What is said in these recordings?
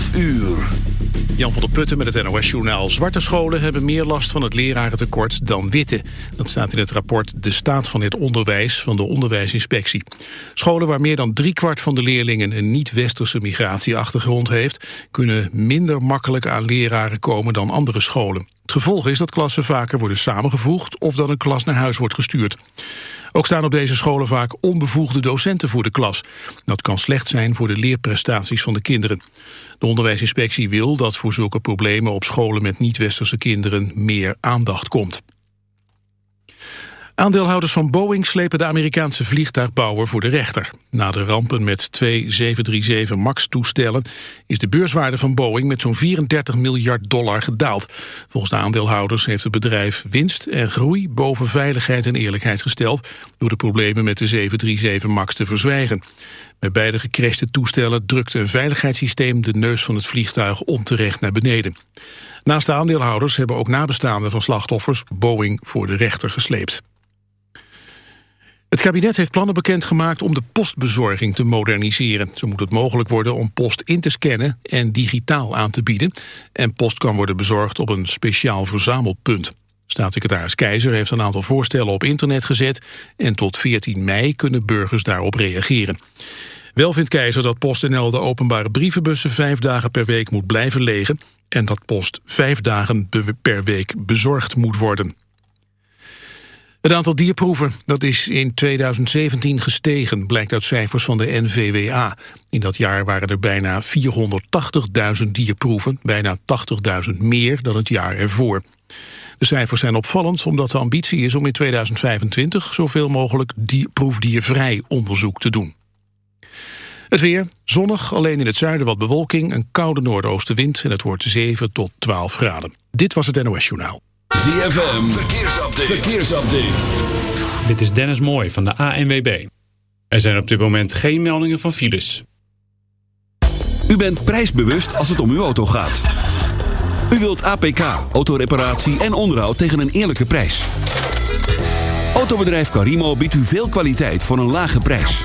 12 uur. Jan van der Putten met het NOS-journaal. Zwarte scholen hebben meer last van het lerarentekort dan witte. Dat staat in het rapport De Staat van het Onderwijs van de Onderwijsinspectie. Scholen waar meer dan driekwart van de leerlingen een niet-westerse migratieachtergrond heeft... kunnen minder makkelijk aan leraren komen dan andere scholen. Het gevolg is dat klassen vaker worden samengevoegd... of dan een klas naar huis wordt gestuurd. Ook staan op deze scholen vaak onbevoegde docenten voor de klas. Dat kan slecht zijn voor de leerprestaties van de kinderen. De onderwijsinspectie wil dat voor zulke problemen op scholen met niet-westerse kinderen meer aandacht komt. Aandeelhouders van Boeing slepen de Amerikaanse vliegtuigbouwer voor de rechter. Na de rampen met twee 737 MAX-toestellen is de beurswaarde van Boeing met zo'n 34 miljard dollar gedaald. Volgens de aandeelhouders heeft het bedrijf winst en groei boven veiligheid en eerlijkheid gesteld door de problemen met de 737 MAX te verzwijgen. Bij beide gecrashte toestellen drukte een veiligheidssysteem de neus van het vliegtuig onterecht naar beneden. Naast de aandeelhouders hebben ook nabestaanden van slachtoffers Boeing voor de rechter gesleept. Het kabinet heeft plannen bekendgemaakt om de postbezorging te moderniseren. Zo moet het mogelijk worden om post in te scannen en digitaal aan te bieden. En post kan worden bezorgd op een speciaal verzamelpunt. Staatssecretaris Keizer heeft een aantal voorstellen op internet gezet... en tot 14 mei kunnen burgers daarop reageren. Wel vindt Keizer dat PostNL de openbare brievenbussen... vijf dagen per week moet blijven legen... en dat post vijf dagen per week bezorgd moet worden. Het aantal dierproeven dat is in 2017 gestegen, blijkt uit cijfers van de NVWA. In dat jaar waren er bijna 480.000 dierproeven, bijna 80.000 meer dan het jaar ervoor. De cijfers zijn opvallend omdat de ambitie is om in 2025 zoveel mogelijk die proefdiervrij onderzoek te doen. Het weer, zonnig, alleen in het zuiden wat bewolking, een koude noordoostenwind en het wordt 7 tot 12 graden. Dit was het NOS Journaal. ZFM, verkeersupdate. verkeersupdate. Dit is Dennis Mooij van de ANWB. Er zijn op dit moment geen meldingen van files. U bent prijsbewust als het om uw auto gaat. U wilt APK, autoreparatie en onderhoud tegen een eerlijke prijs. Autobedrijf Carimo biedt u veel kwaliteit voor een lage prijs.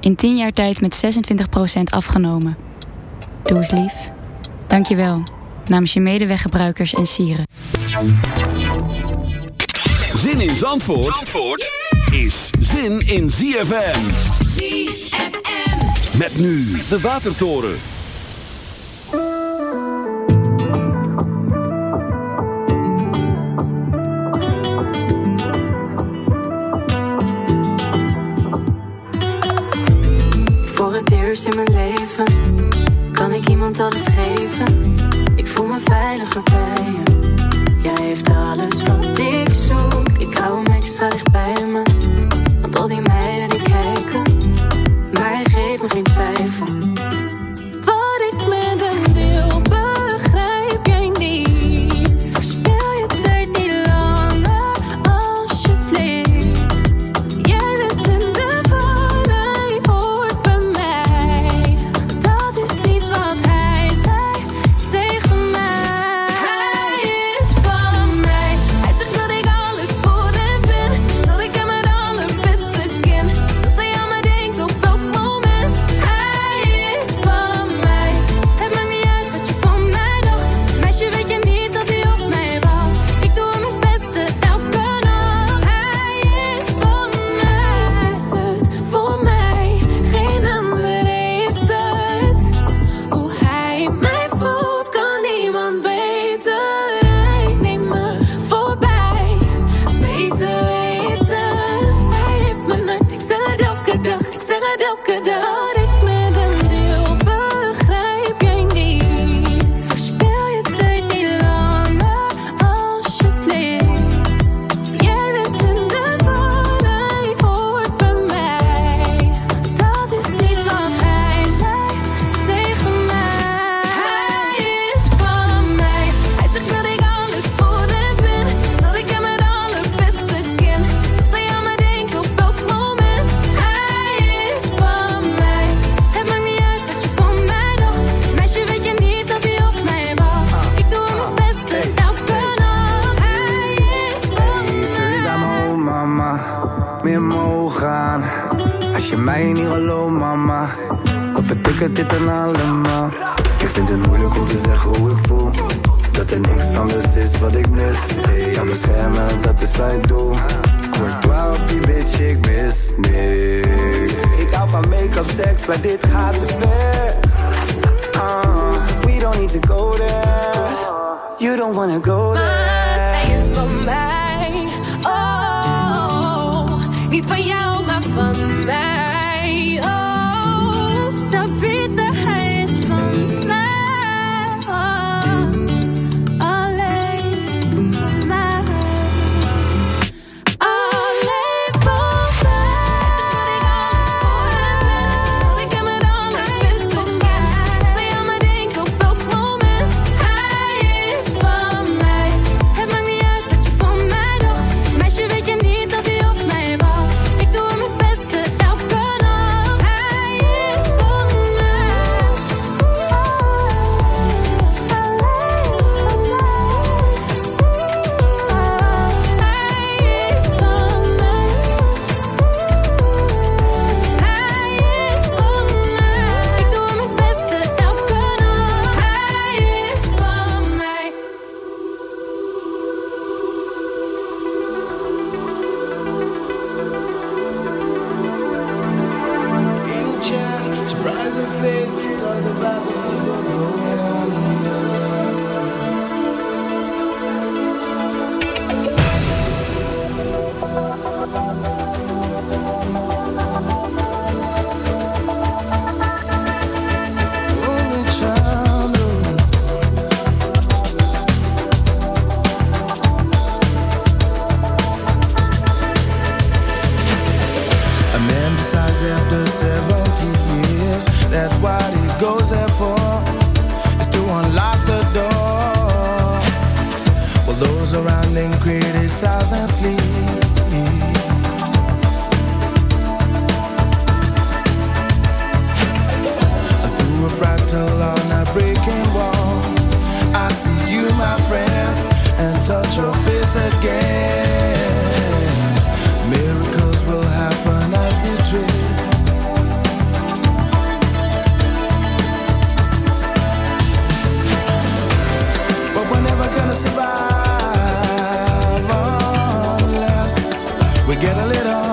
In 10 jaar tijd met 26% afgenomen. Doe eens lief. Dank je wel. Namens je medeweggebruikers en sieren. Zin in Zandvoort, Zandvoort is zin in ZFM. ZFM. Met nu de Watertoren. Voor het eerst in mijn leven kan ik iemand alles geven. Ik voel me veiliger bij je. Jij heeft alles wat ik zoek. Ik hou hem extra dicht bij me. Want al die get a little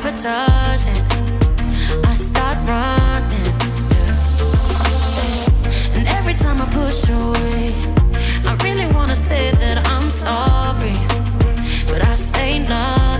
sabotaging. I start running, and every time I push away, I really wanna say that I'm sorry, but I say nothing.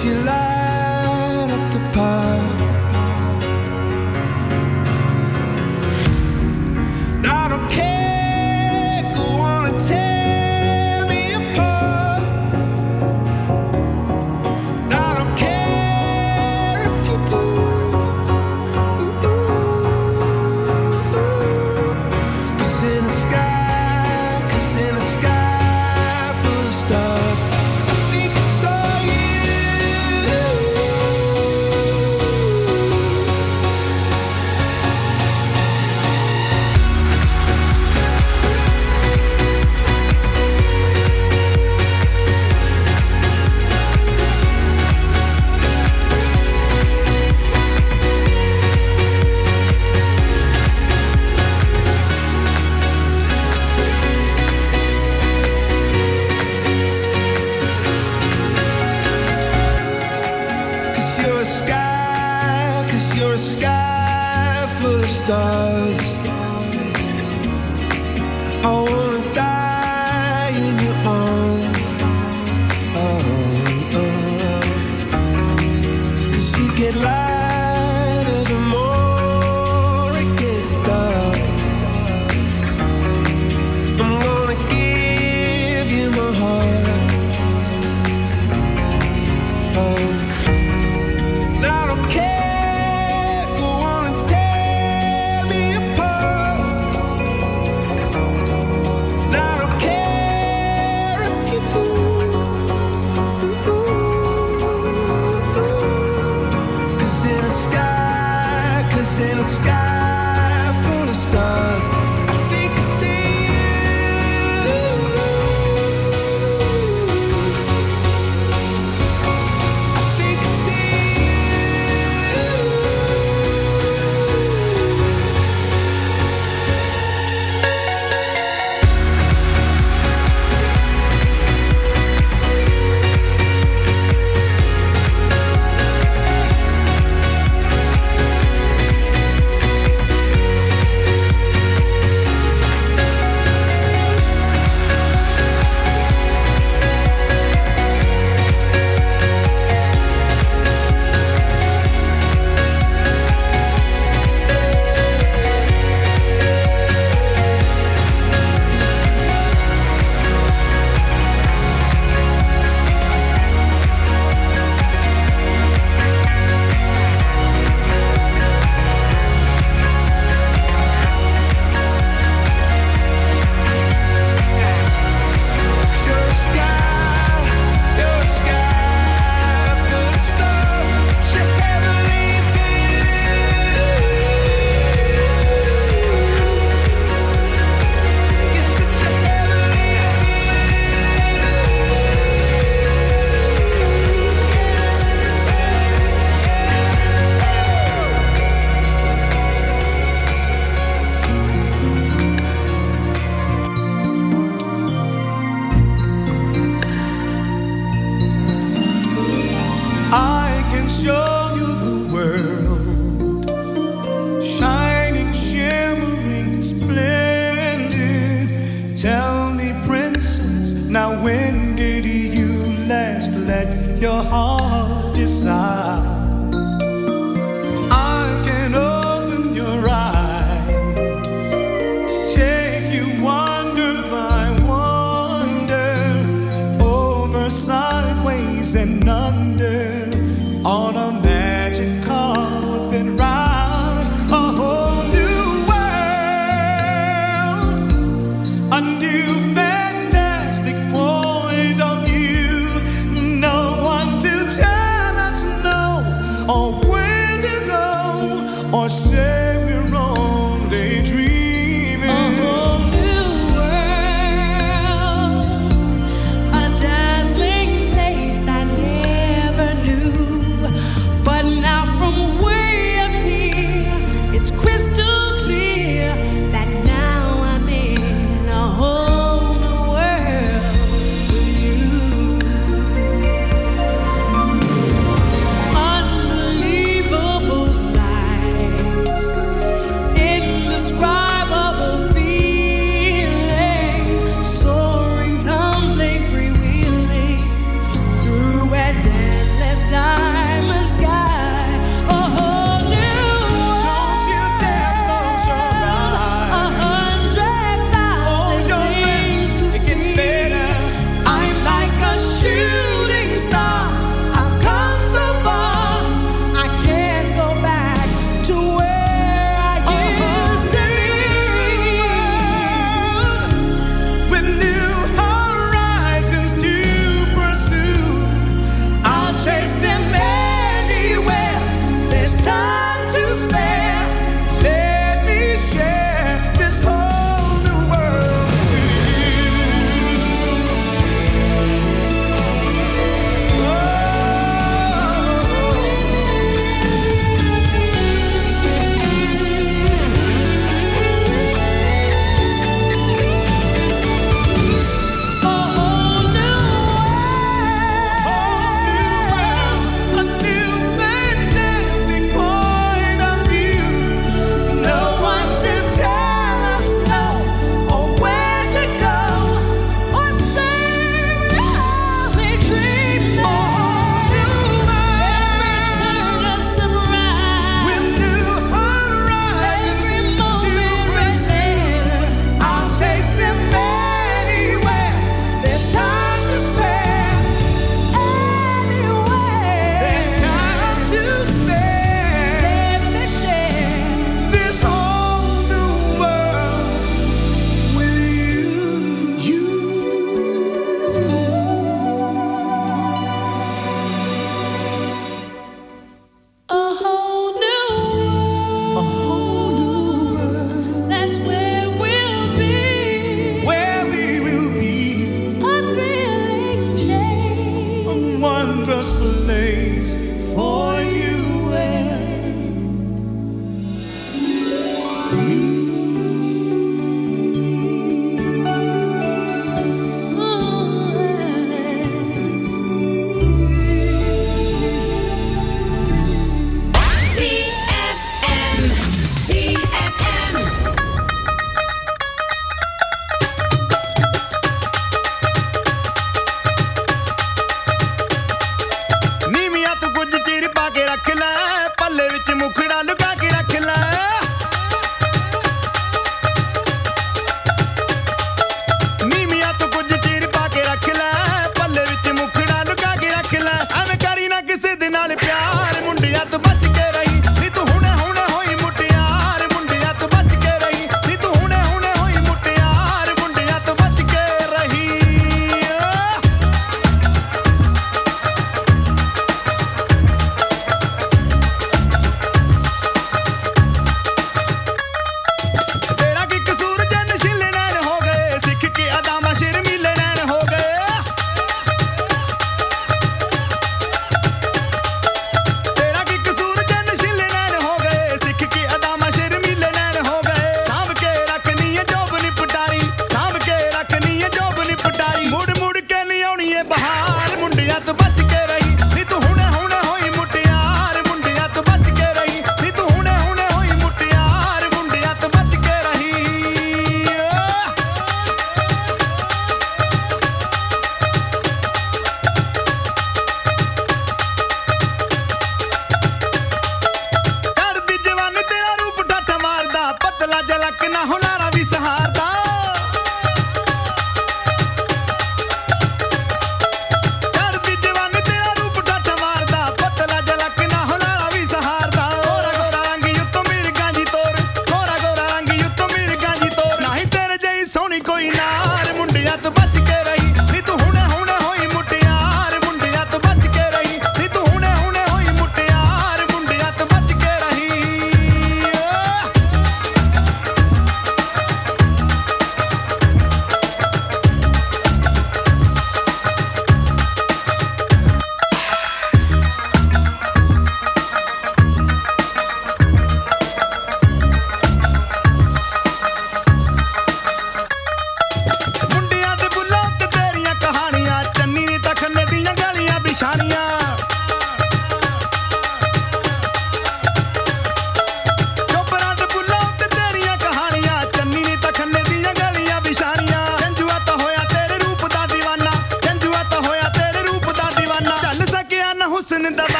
she light up the path desire.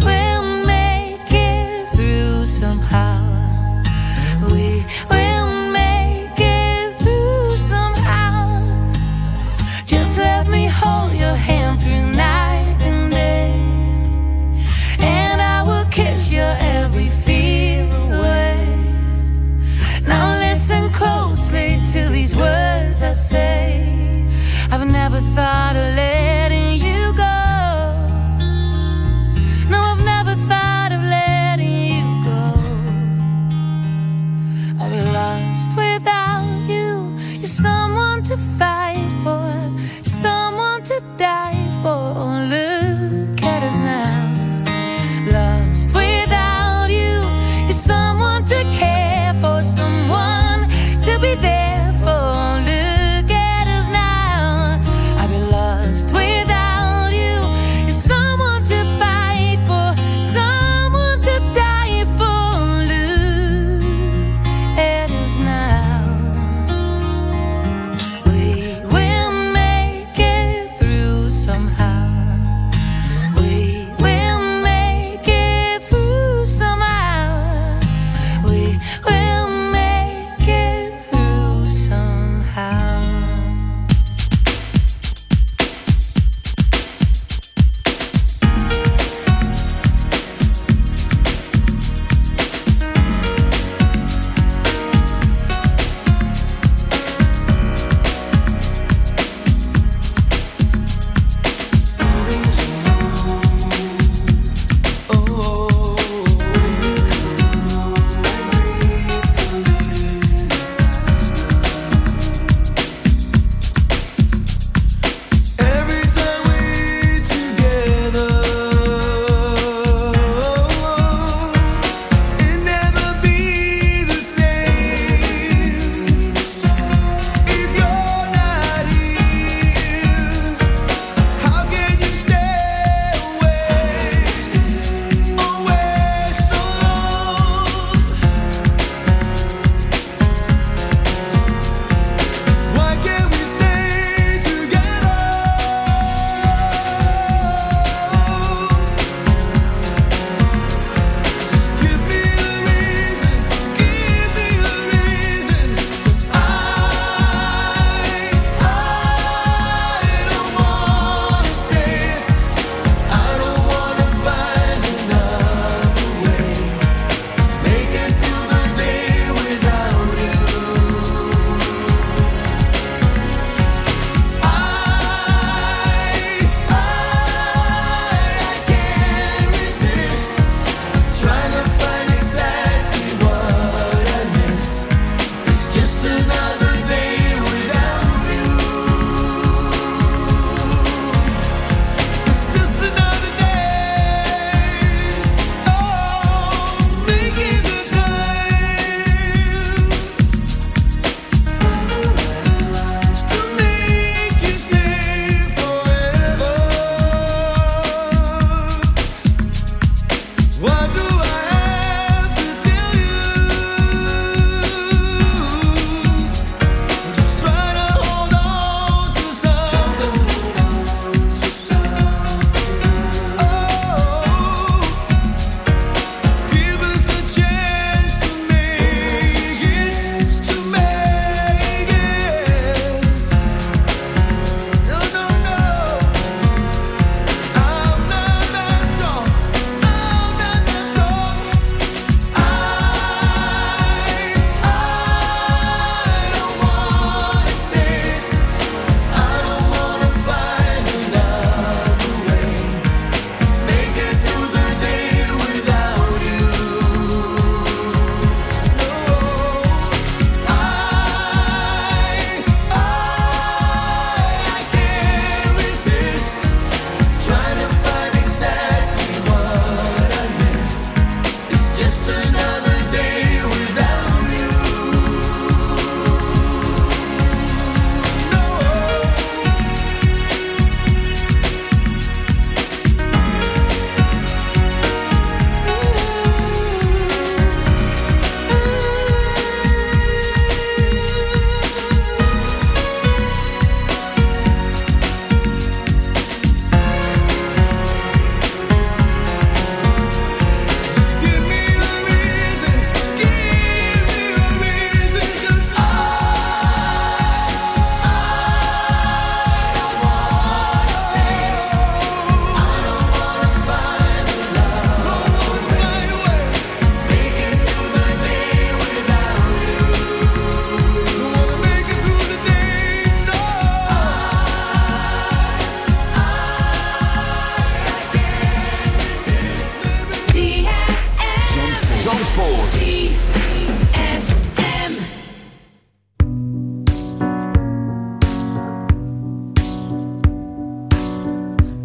Where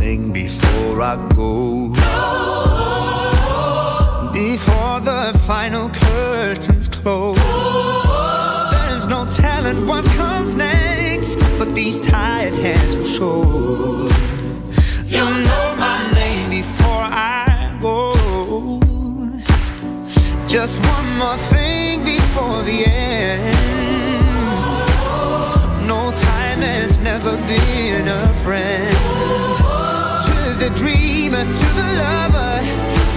thing before I go. Before the final curtains close, there's no telling what comes next, but these tired hands will show. Dreamer, to the lover,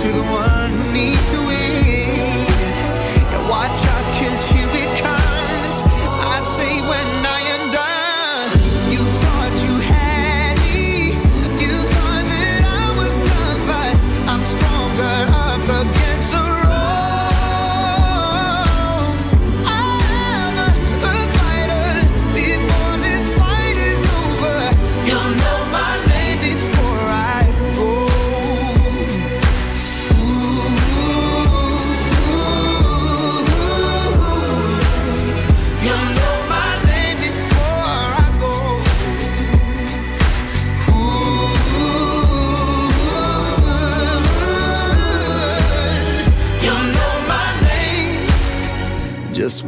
to the one who needs to win. Yeah, watch out, cause here